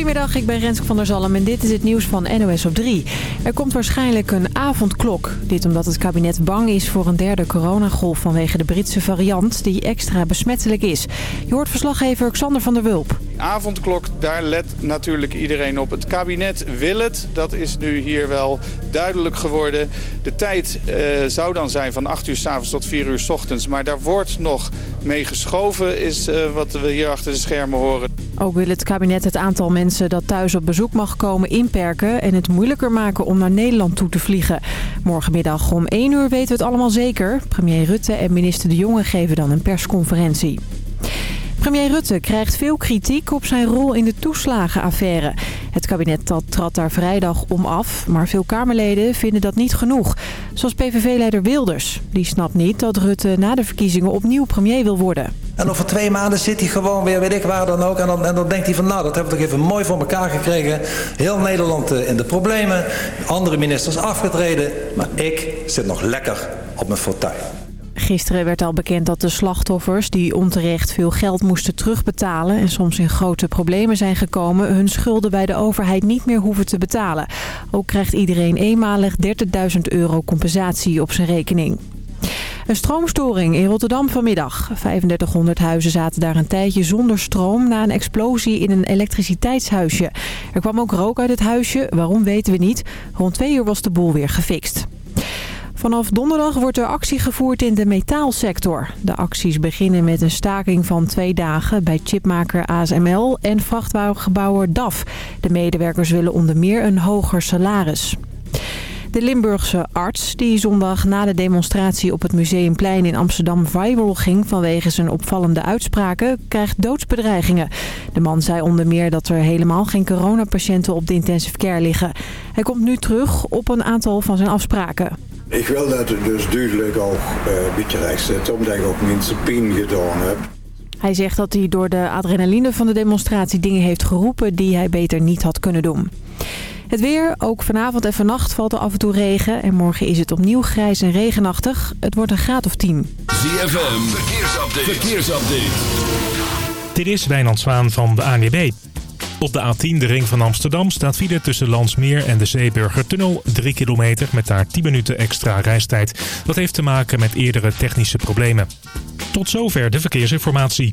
Goedemiddag, ik ben Renske van der Zalm en dit is het nieuws van NOS op 3. Er komt waarschijnlijk een avondklok. Dit omdat het kabinet bang is voor een derde coronagolf vanwege de Britse variant die extra besmettelijk is. Je hoort verslaggever Xander van der Wulp. Avondklok, daar let natuurlijk iedereen op. Het kabinet wil het, dat is nu hier wel duidelijk geworden. De tijd eh, zou dan zijn van 8 uur s avonds tot 4 uur s ochtends. Maar daar wordt nog mee geschoven, is uh, wat we hier achter de schermen horen. Ook wil het kabinet het aantal mensen dat thuis op bezoek mag komen inperken... en het moeilijker maken om naar Nederland toe te vliegen. Morgenmiddag om 1 uur weten we het allemaal zeker. Premier Rutte en minister De Jonge geven dan een persconferentie. Premier Rutte krijgt veel kritiek op zijn rol in de toeslagenaffaire. Het kabinet trad daar vrijdag om af, maar veel Kamerleden vinden dat niet genoeg. Zoals PVV-leider Wilders. Die snapt niet dat Rutte na de verkiezingen opnieuw premier wil worden. En over twee maanden zit hij gewoon weer, weet ik waar dan ook. En dan, en dan denkt hij van, nou, dat hebben we toch even mooi voor elkaar gekregen. Heel Nederland in de problemen. Andere ministers afgetreden. Maar ik zit nog lekker op mijn fauteuil. Gisteren werd al bekend dat de slachtoffers die onterecht veel geld moesten terugbetalen... en soms in grote problemen zijn gekomen... hun schulden bij de overheid niet meer hoeven te betalen. Ook krijgt iedereen eenmalig 30.000 euro compensatie op zijn rekening. Een stroomstoring in Rotterdam vanmiddag. 3500 huizen zaten daar een tijdje zonder stroom na een explosie in een elektriciteitshuisje. Er kwam ook rook uit het huisje, waarom weten we niet. Rond twee uur was de boel weer gefixt. Vanaf donderdag wordt er actie gevoerd in de metaalsector. De acties beginnen met een staking van twee dagen bij chipmaker ASML en vrachtwagengebouwer DAF. De medewerkers willen onder meer een hoger salaris. De Limburgse arts, die zondag na de demonstratie op het Museumplein in Amsterdam viral ging vanwege zijn opvallende uitspraken, krijgt doodsbedreigingen. De man zei onder meer dat er helemaal geen coronapatiënten op de intensive care liggen. Hij komt nu terug op een aantal van zijn afspraken. Ik wil dat het dus duidelijk ook uh, een beetje recht zit, omdat ik ook mensen pijn gedaan heb. Hij zegt dat hij door de adrenaline van de demonstratie dingen heeft geroepen die hij beter niet had kunnen doen. Het weer, ook vanavond en vannacht valt er af en toe regen. En morgen is het opnieuw grijs en regenachtig. Het wordt een graad of 10. ZFM, verkeersupdate. verkeersupdate. Dit is Wijnand Zwaan van de ANWB. Op de A10, de ring van Amsterdam, staat file tussen Landsmeer en de Zeeburgertunnel. 3 kilometer met daar 10 minuten extra reistijd. Dat heeft te maken met eerdere technische problemen. Tot zover de verkeersinformatie.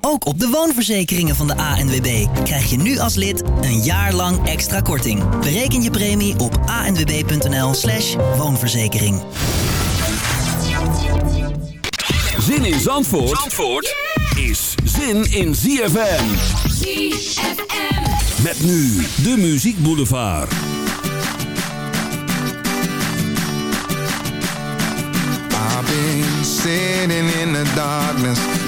Ook op de woonverzekeringen van de ANWB krijg je nu als lid een jaar lang extra korting. Bereken je premie op anwb.nl slash woonverzekering. Zin in Zandvoort, Zandvoort is zin in ZFM. ZFM. Met nu de Muziek Boulevard. I've been sitting in the darkness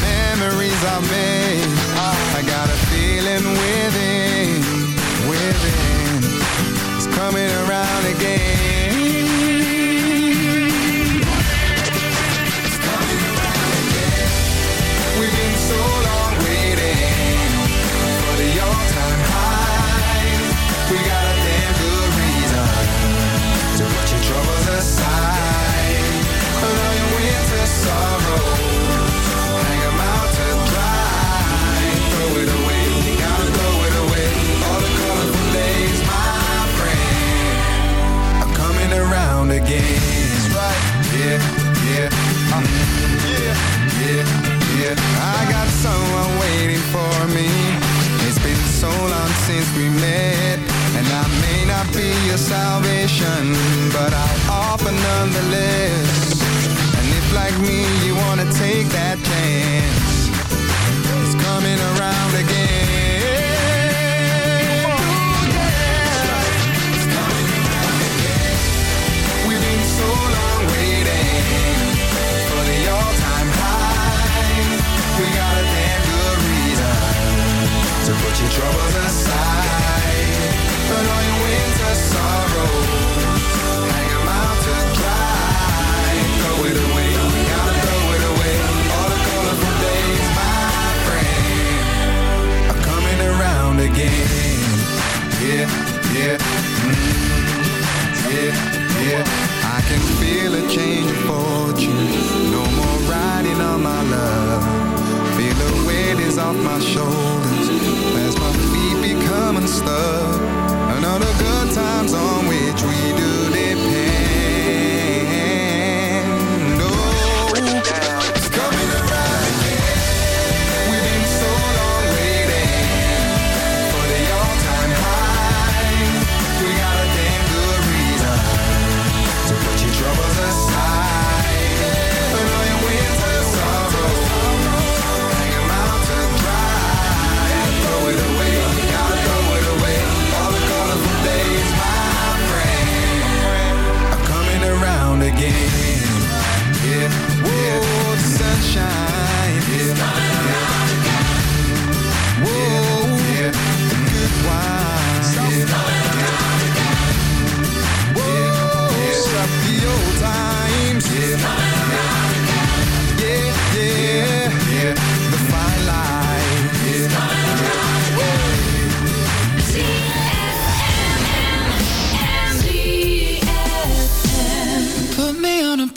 me. I got a feeling within, within. It's coming around again. It's coming around again. We've been so long waiting for the all-time high. We got a damn reason to put your troubles aside. All your winter sorrow That's right, yeah, yeah, um, yeah, yeah, yeah. I got someone waiting for me. It's been so long since we met, and I may not be your salvation, but I'll offer nonetheless. And if like me you wanna take that chance,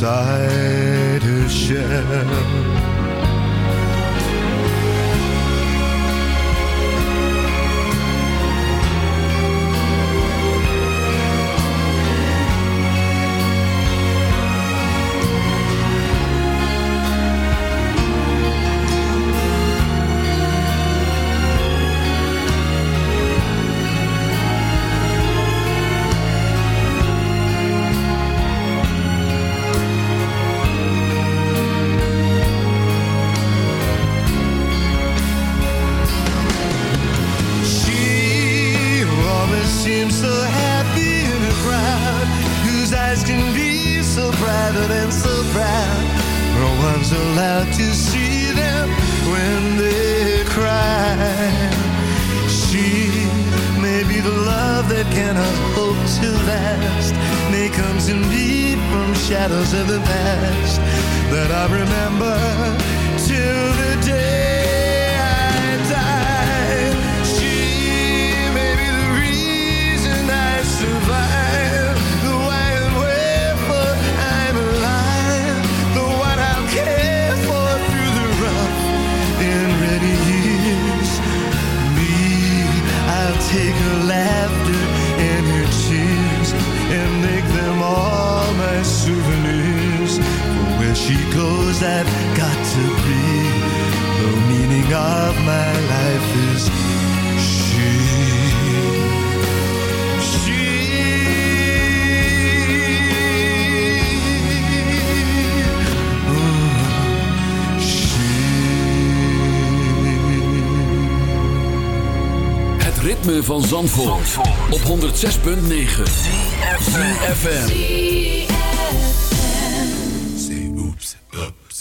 beside her shell. she goes, I've got to be. The meaning of my life is she. She. Oh, she. Het ritme van Zandvoort, Zandvoort. op 106.9 FM.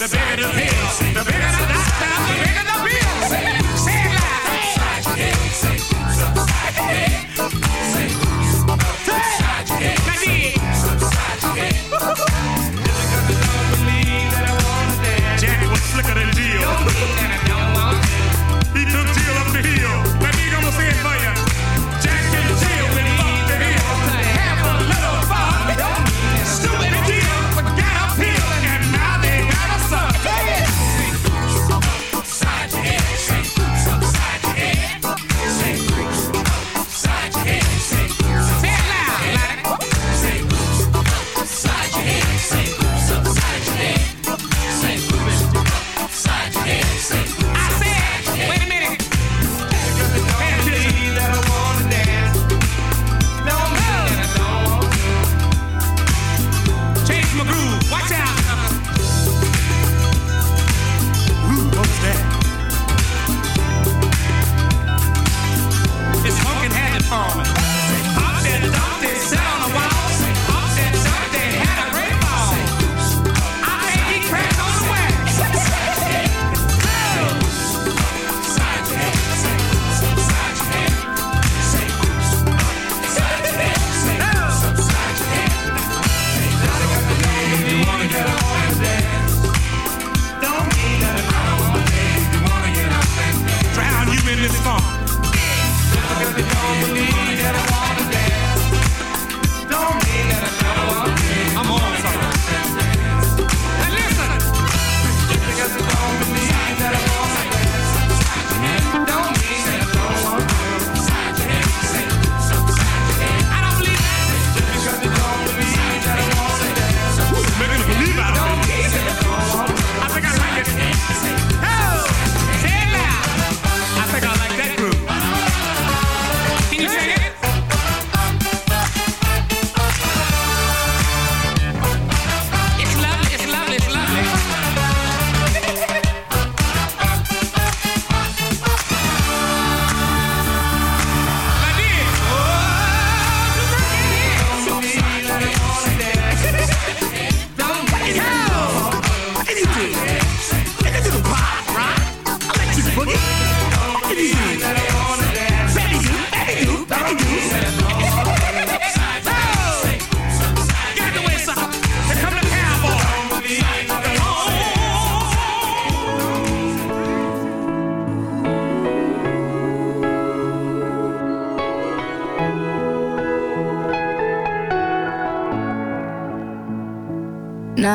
the bigger the pill, the bigger the doctor, the bigger the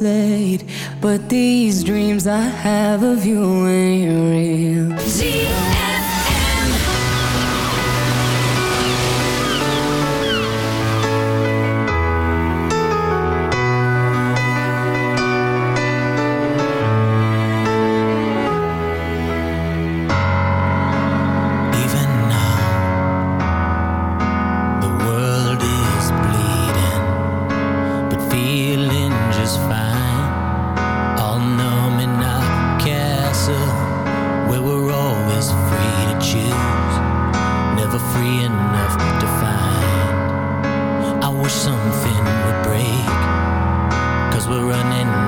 late, but these dreams I have of you something would break. Cause we're running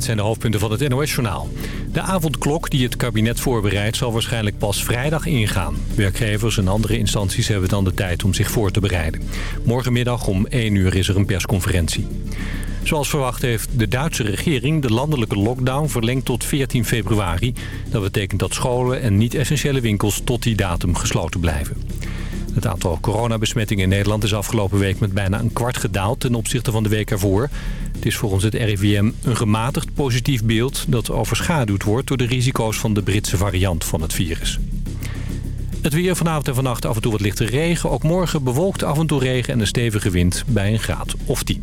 dit zijn de hoofdpunten van het NOS-journaal. De avondklok die het kabinet voorbereidt zal waarschijnlijk pas vrijdag ingaan. Werkgevers en andere instanties hebben dan de tijd om zich voor te bereiden. Morgenmiddag om 1 uur is er een persconferentie. Zoals verwacht heeft de Duitse regering de landelijke lockdown verlengd tot 14 februari. Dat betekent dat scholen en niet-essentiële winkels tot die datum gesloten blijven. Het aantal coronabesmettingen in Nederland is afgelopen week met bijna een kwart gedaald ten opzichte van de week ervoor. Het is volgens het RIVM een gematigd positief beeld dat overschaduwd wordt door de risico's van de Britse variant van het virus. Het weer vanavond en vannacht af en toe wat lichte regen. Ook morgen bewolkt af en toe regen en een stevige wind bij een graad of 10.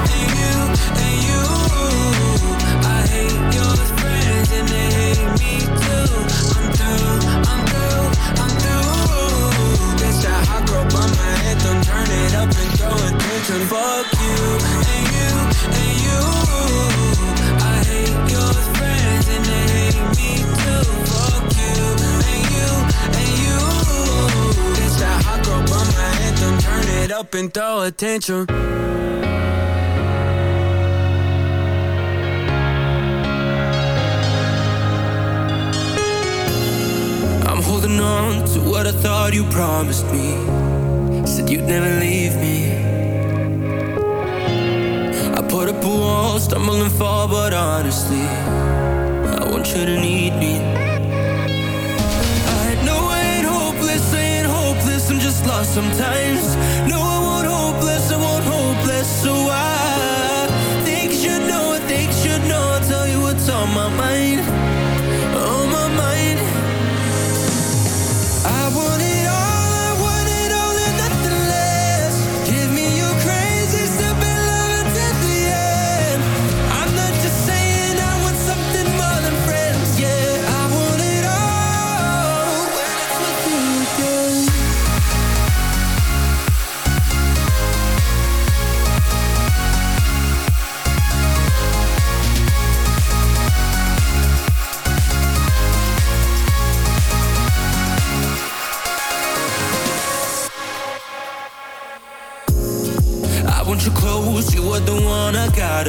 Fuck you and you and you. I hate your friends and they hate me too. Fuck you and you and you. It's that hot girl by my anthem. Turn it up and throw attention. I'm holding on to what I thought you promised me. Said you'd never leave me. Up a wall, stumble and fall, but honestly, I want you to need me. I know I ain't hopeless, I ain't hopeless, I'm just lost sometimes. No, I won't hopeless, I won't hopeless, so I think you should know, I think you should know, I'll tell you what's on my mind.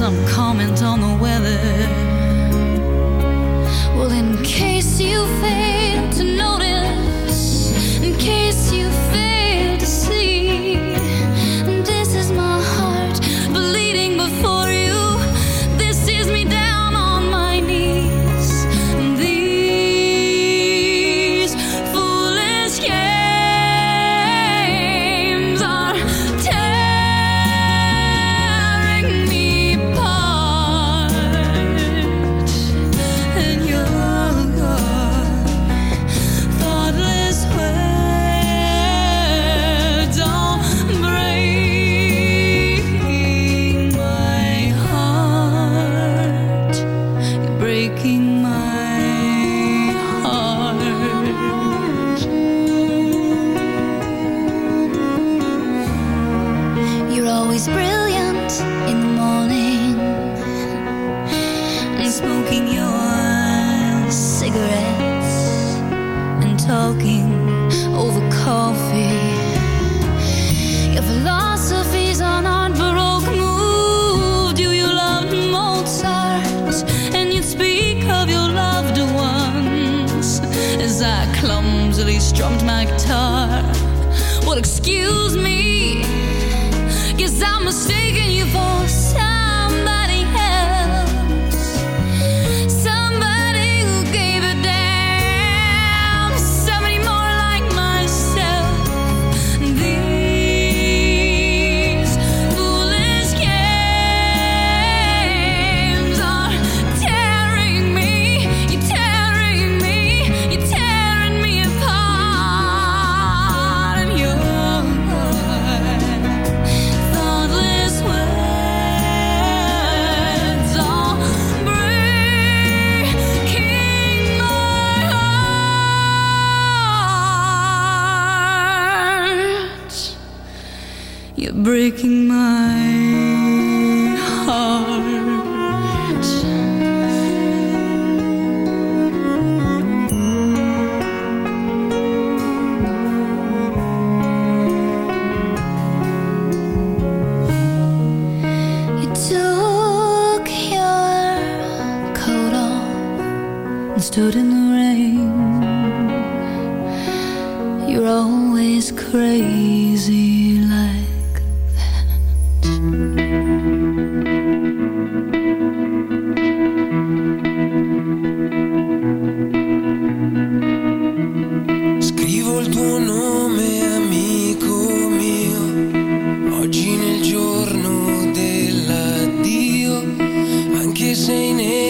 some drummed my guitar. Well, excuse me. This ain't it